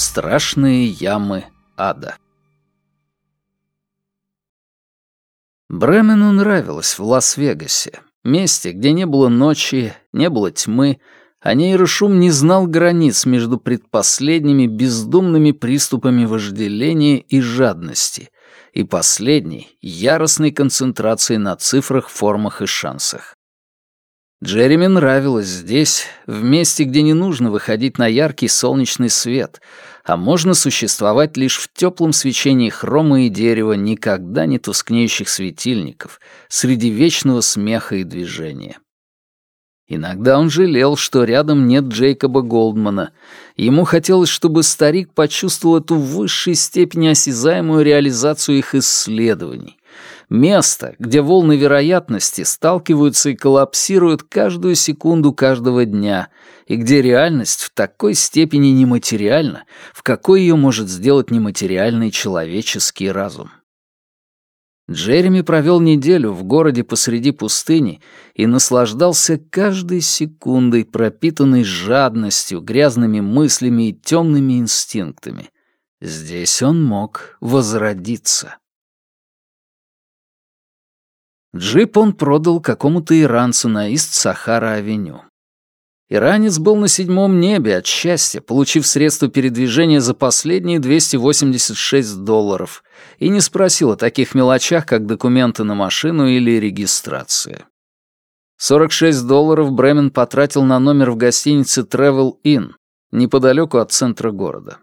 Страшные ямы ада. Бремену нравилось в Лас-Вегасе, месте, где не было ночи, не было тьмы, а нейрошум не знал границ между предпоследними бездумными приступами вожделения и жадности и последней яростной концентрацией на цифрах, формах и шансах. Джереми нравилось здесь, в месте, где не нужно выходить на яркий солнечный свет, а можно существовать лишь в теплом свечении хрома и дерева никогда не тускнеющих светильников, среди вечного смеха и движения. Иногда он жалел, что рядом нет Джейкоба Голдмана. Ему хотелось, чтобы старик почувствовал эту в высшей степени осязаемую реализацию их исследований, Место, где волны вероятности сталкиваются и коллапсируют каждую секунду каждого дня, и где реальность в такой степени нематериальна, в какой ее может сделать нематериальный человеческий разум. Джереми провел неделю в городе посреди пустыни и наслаждался каждой секундой, пропитанной жадностью, грязными мыслями и темными инстинктами. Здесь он мог возродиться. Джип он продал какому-то иранцу на Ист-Сахара-авеню. Иранец был на седьмом небе от счастья, получив средства передвижения за последние 286 долларов, и не спросил о таких мелочах, как документы на машину или регистрация. 46 долларов Бремен потратил на номер в гостинице Travel Inn, неподалеку от центра города.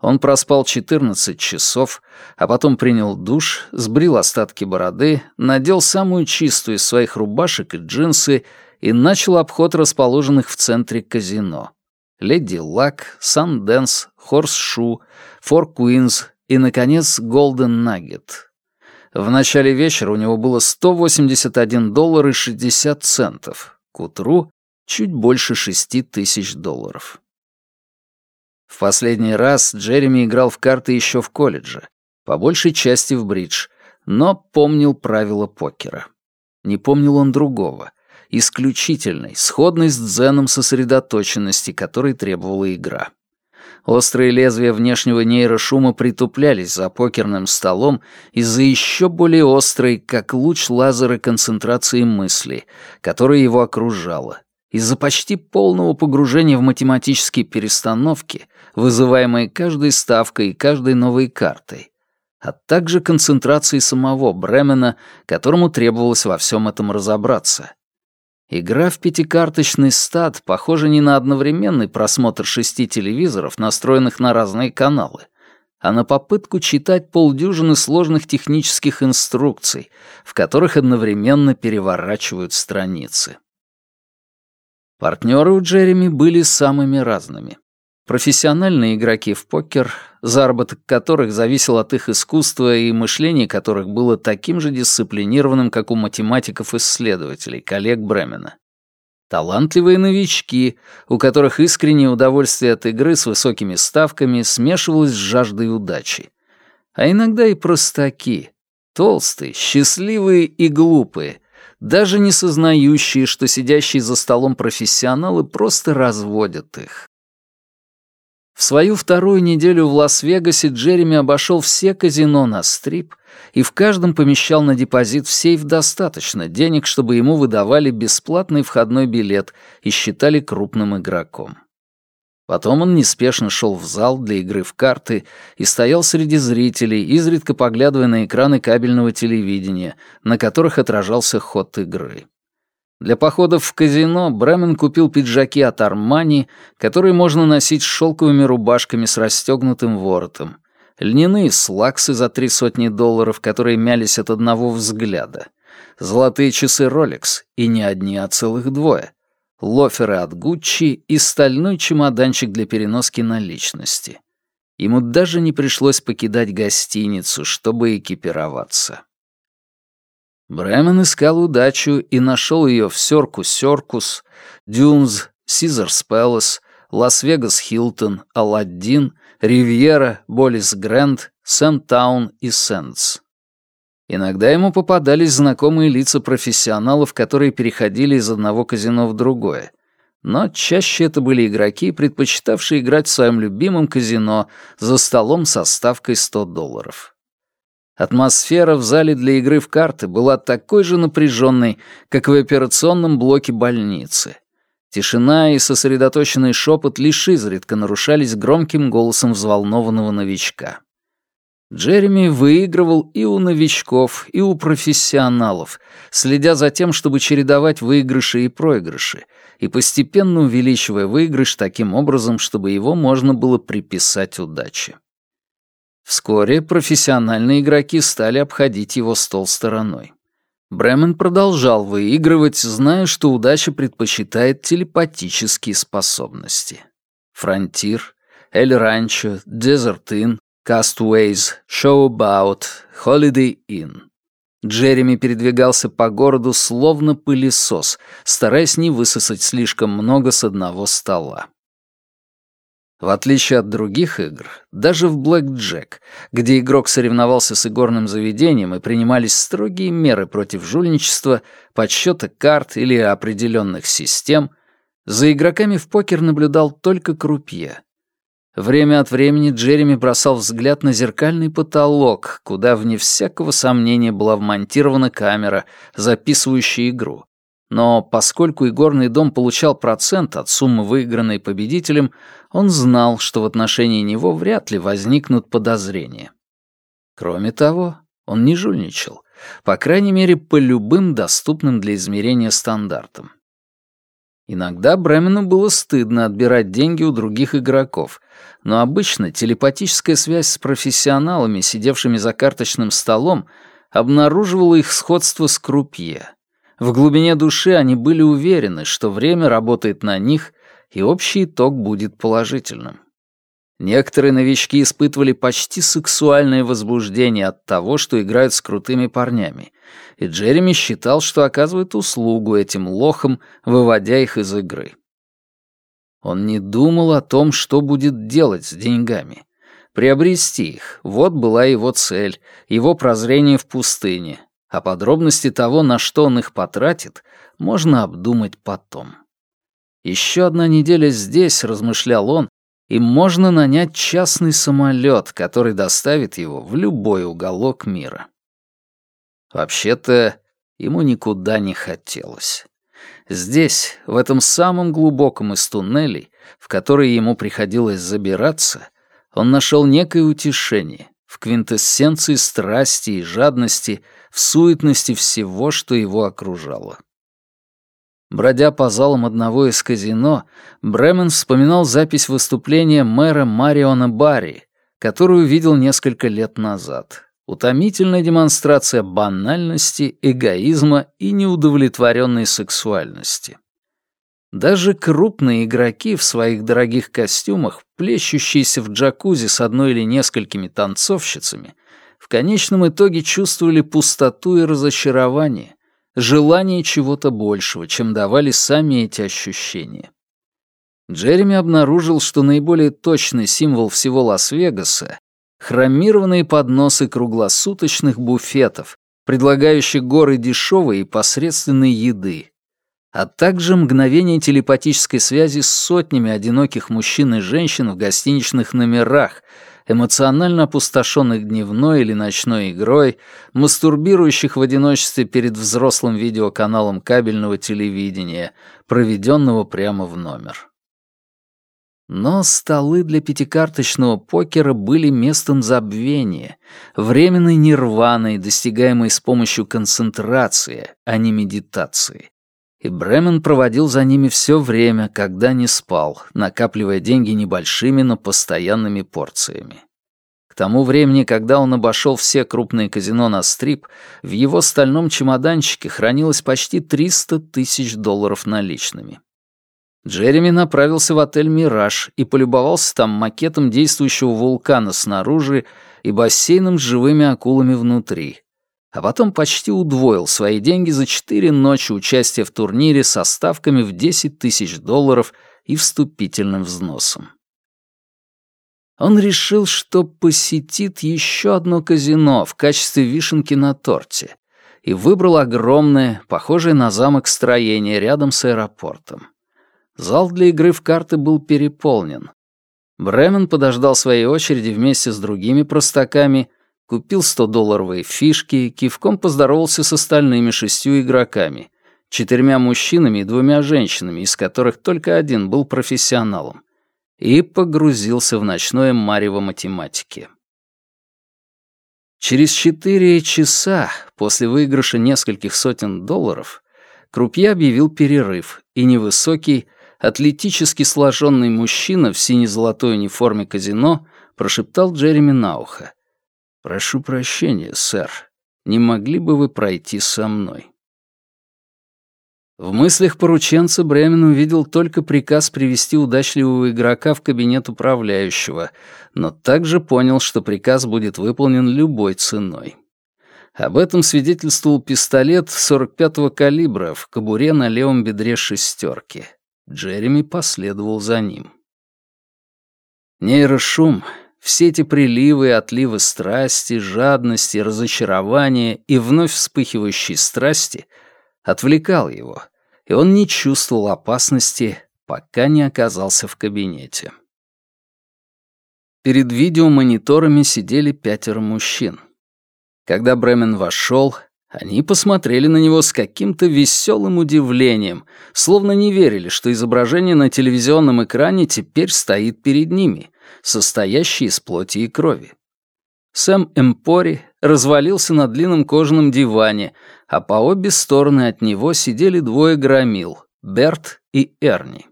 Он проспал 14 часов, а потом принял душ, сбрил остатки бороды, надел самую чистую из своих рубашек и джинсы и начал обход расположенных в центре казино. Леди Лак, Санденс, Хорс-Шу, Фор Куинз и, наконец, Голден Наггет. В начале вечера у него было 181 доллар и 60 центов. К утру — чуть больше 6 тысяч долларов. В последний раз Джереми играл в карты еще в колледже, по большей части в бридж, но помнил правила покера. Не помнил он другого, исключительной, сходной с дзеном сосредоточенности, которой требовала игра. Острые лезвия внешнего нейрошума притуплялись за покерным столом из-за еще более острой, как луч лазера концентрации мысли, которая его окружала, из-за почти полного погружения в математические перестановки, вызываемые каждой ставкой и каждой новой картой, а также концентрации самого Бремена, которому требовалось во всем этом разобраться. Игра в пятикарточный стад похожа не на одновременный просмотр шести телевизоров, настроенных на разные каналы, а на попытку читать полдюжины сложных технических инструкций, в которых одновременно переворачивают страницы. Партнеры у Джереми были самыми разными. Профессиональные игроки в покер, заработок которых зависел от их искусства и мышление которых было таким же дисциплинированным, как у математиков-исследователей, коллег Бремена. Талантливые новички, у которых искреннее удовольствие от игры с высокими ставками смешивалось с жаждой удачи. А иногда и простаки, толстые, счастливые и глупые — даже не сознающие, что сидящие за столом профессионалы просто разводят их. В свою вторую неделю в Лас-Вегасе Джереми обошел все казино на стрип и в каждом помещал на депозит в сейф достаточно денег, чтобы ему выдавали бесплатный входной билет и считали крупным игроком. Потом он неспешно шел в зал для игры в карты и стоял среди зрителей, изредка поглядывая на экраны кабельного телевидения, на которых отражался ход игры. Для походов в казино Бремен купил пиджаки от Армани, которые можно носить с шелковыми рубашками с расстегнутым воротом, льняные слаксы за три сотни долларов, которые мялись от одного взгляда, золотые часы Rolex, и не одни, а целых двое, лоферы от Гуччи и стальной чемоданчик для переноски наличности. Ему даже не пришлось покидать гостиницу, чтобы экипироваться. Бремен искал удачу и нашел ее в Сёркус, Dunes, Caesars Palace, Las Vegas Hilton, Aladdin, Riviera, Bally's Grand, Sam's Town и Sands. Иногда ему попадались знакомые лица профессионалов, которые переходили из одного казино в другое. но чаще это были игроки, предпочитавшие играть в своем любимом казино за столом со ставкой 100 долларов. Атмосфера в зале для игры в карты была такой же напряженной, как в операционном блоке больницы. Тишина и сосредоточенный шепот лишь изредка нарушались громким голосом взволнованного новичка. Джереми выигрывал и у новичков, и у профессионалов, следя за тем, чтобы чередовать выигрыши и проигрыши, и постепенно увеличивая выигрыш таким образом, чтобы его можно было приписать удаче. Вскоре профессиональные игроки стали обходить его стол стороной. Бремен продолжал выигрывать, зная, что удача предпочитает телепатические способности. Фронтир, Эль Ранчо, Дезерт Inn, Castaways, Showbout, Holiday Inn. Джереми передвигался по городу словно пылесос, стараясь не высосать слишком много с одного стола. В отличие от других игр, даже в Блэк Джек, где игрок соревновался с игорным заведением и принимались строгие меры против жульничества, подсчета карт или определенных систем, за игроками в покер наблюдал только крупье. Время от времени Джереми бросал взгляд на зеркальный потолок, куда, вне всякого сомнения, была вмонтирована камера, записывающая игру, но поскольку игорный дом получал процент от суммы, выигранной победителем, он знал, что в отношении него вряд ли возникнут подозрения. Кроме того, он не жульничал, по крайней мере, по любым доступным для измерения стандартам. Иногда Бремену было стыдно отбирать деньги у других игроков, но обычно телепатическая связь с профессионалами, сидевшими за карточным столом, обнаруживала их сходство с крупье — в глубине души они были уверены, что время работает на них, и общий итог будет положительным. Некоторые новички испытывали почти сексуальное возбуждение от того, что играют с крутыми парнями, и Джереми считал, что оказывает услугу этим лохам, выводя их из игры. Он не думал о том, что будет делать с деньгами. Приобрести их — вот была его цель, его прозрение в пустыне, а подробности того, на что он их потратит, можно обдумать потом. Еще одна неделя здесь, размышлял он, и можно нанять частный самолет, который доставит его в любой уголок мира. Вообще-то, ему никуда не хотелось. Здесь, в этом самом глубоком из туннелей, в который ему приходилось забираться, он нашел некое утешение в квинтэссенции страсти и жадности — в суетности всего, что его окружало. Бродя по залам одного из казино, Бремен вспоминал запись выступления мэра Мариона Барри, которую видел несколько лет назад. Утомительная демонстрация банальности, эгоизма и неудовлетворенной сексуальности. Даже крупные игроки в своих дорогих костюмах, плещущиеся в джакузи с одной или несколькими танцовщицами, в конечном итоге чувствовали пустоту и разочарование, желание чего-то большего, чем давали сами эти ощущения. Джереми обнаружил, что наиболее точный символ всего Лас-Вегаса — хромированные подносы круглосуточных буфетов, предлагающих горы дешевой и посредственной еды, а также мгновение телепатической связи с сотнями одиноких мужчин и женщин в гостиничных номерах, эмоционально опустошенных дневной или ночной игрой, мастурбирующих в одиночестве перед взрослым видеоканалом кабельного телевидения, проведенного прямо в номер. Но столы для пятикарточного покера были местом забвения, временной нирваной, достигаемой с помощью концентрации, а не медитации и Бремен проводил за ними все время, когда не спал, накапливая деньги небольшими, но постоянными порциями. К тому времени, когда он обошел все крупные казино на стрип, в его стальном чемоданчике хранилось почти 300 тысяч долларов наличными. Джереми направился в отель «Мираж» и полюбовался там макетом действующего вулкана снаружи и бассейном с живыми акулами внутри, а потом почти удвоил свои деньги за четыре ночи участия в турнире со ставками в 10 тысяч долларов и вступительным взносом. Он решил, что посетит еще одно казино в качестве вишенки на торте и выбрал огромное, похожее на замок строение рядом с аэропортом. Зал для игры в карты был переполнен. Бремен подождал своей очереди вместе с другими простаками, купил 100-долларовые фишки, кивком поздоровался с остальными шестью игроками, четырьмя мужчинами и двумя женщинами, из которых только один был профессионалом, и погрузился в ночное марево математики. Через четыре часа после выигрыша нескольких сотен долларов Крупье объявил перерыв, и невысокий, атлетически сложенный мужчина в сине-золотой униформе казино прошептал Джереми на ухо. «Прошу прощения, сэр, не могли бы вы пройти со мной?» В мыслях порученца Бремен увидел только приказ привести удачливого игрока в кабинет управляющего, но также понял, что приказ будет выполнен любой ценой. Об этом свидетельствовал пистолет 45-го калибра в кобуре на левом бедре шестерки. Джереми последовал за ним. Нейрошум, все эти приливы и отливы страсти, жадности, разочарования и вновь вспыхивающей страсти отвлекал его, и он не чувствовал опасности, пока не оказался в кабинете. Перед видеомониторами сидели пятеро мужчин. Когда Бремен вошел, они посмотрели на него с каким-то веселым удивлением, словно не верили, что изображение на телевизионном экране теперь стоит перед ними, состоящее из плоти и крови. Сэм Эмпори развалился на длинном кожаном диване, а по обе стороны от него сидели двое громил — Берт и Эрни.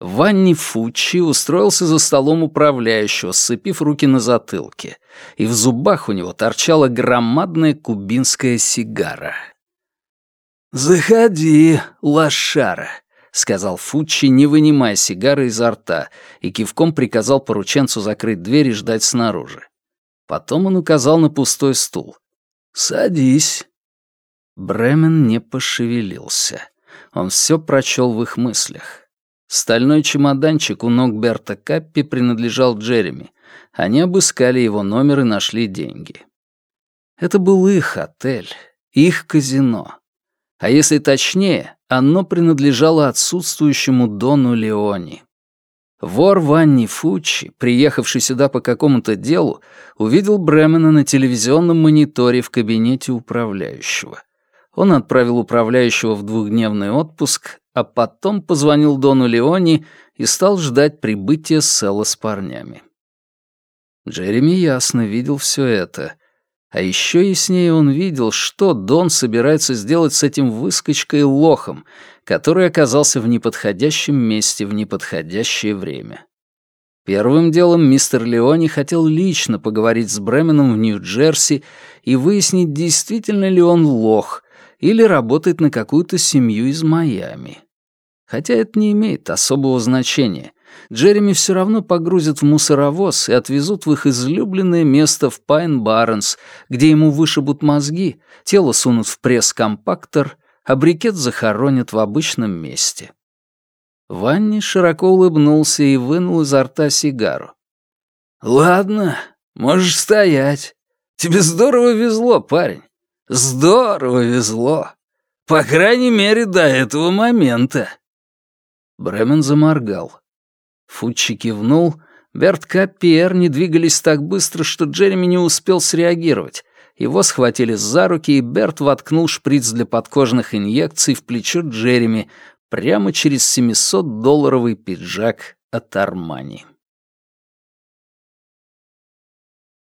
Ванни Фуччи устроился за столом управляющего, сцепив руки на затылке, и в зубах у него торчала громадная кубинская сигара. «Заходи, лошара», — сказал Фуччи, не вынимая сигары изо рта, и кивком приказал порученцу закрыть дверь и ждать снаружи. Потом он указал на пустой стул. «Садись». Бремен не пошевелился. Он все прочел в их мыслях. Стальной чемоданчик у ног Берта Каппи принадлежал Джереми. Они обыскали его номер и нашли деньги. Это был их отель, их казино. А если точнее, оно принадлежало отсутствующему Дону Леони. Вор Ванни Фуччи, приехавший сюда по какому-то делу, увидел Бремена на телевизионном мониторе в кабинете управляющего. Он отправил управляющего в двухдневный отпуск, а потом позвонил Дону Леони и стал ждать прибытия Села с парнями. Джереми ясно видел все это. А еще яснее он видел, что Дон собирается сделать с этим выскочкой-лохом, который оказался в неподходящем месте в неподходящее время. Первым делом мистер Леони хотел лично поговорить с Бременом в Нью-Джерси и выяснить, действительно ли он лох или работает на какую-то семью из Майами. Хотя это не имеет особого значения. Джереми все равно погрузят в мусоровоз и отвезут в их излюбленное место в Пайн-Барнс, где ему вышибут мозги, тело сунут в пресс-компактор, а брикет захоронят в обычном месте. Ванни широко улыбнулся и вынул изо рта сигару. «Ладно, можешь стоять. Тебе здорово везло, парень. Здорово везло. По крайней мере, до этого момента». Бремен заморгал. Фуччи кивнул. Берт и Эрни двигались так быстро, что Джереми не успел среагировать. Его схватили за руки, и Берт воткнул шприц для подкожных инъекций в плечо Джереми прямо через 700-долларовый пиджак от Армани.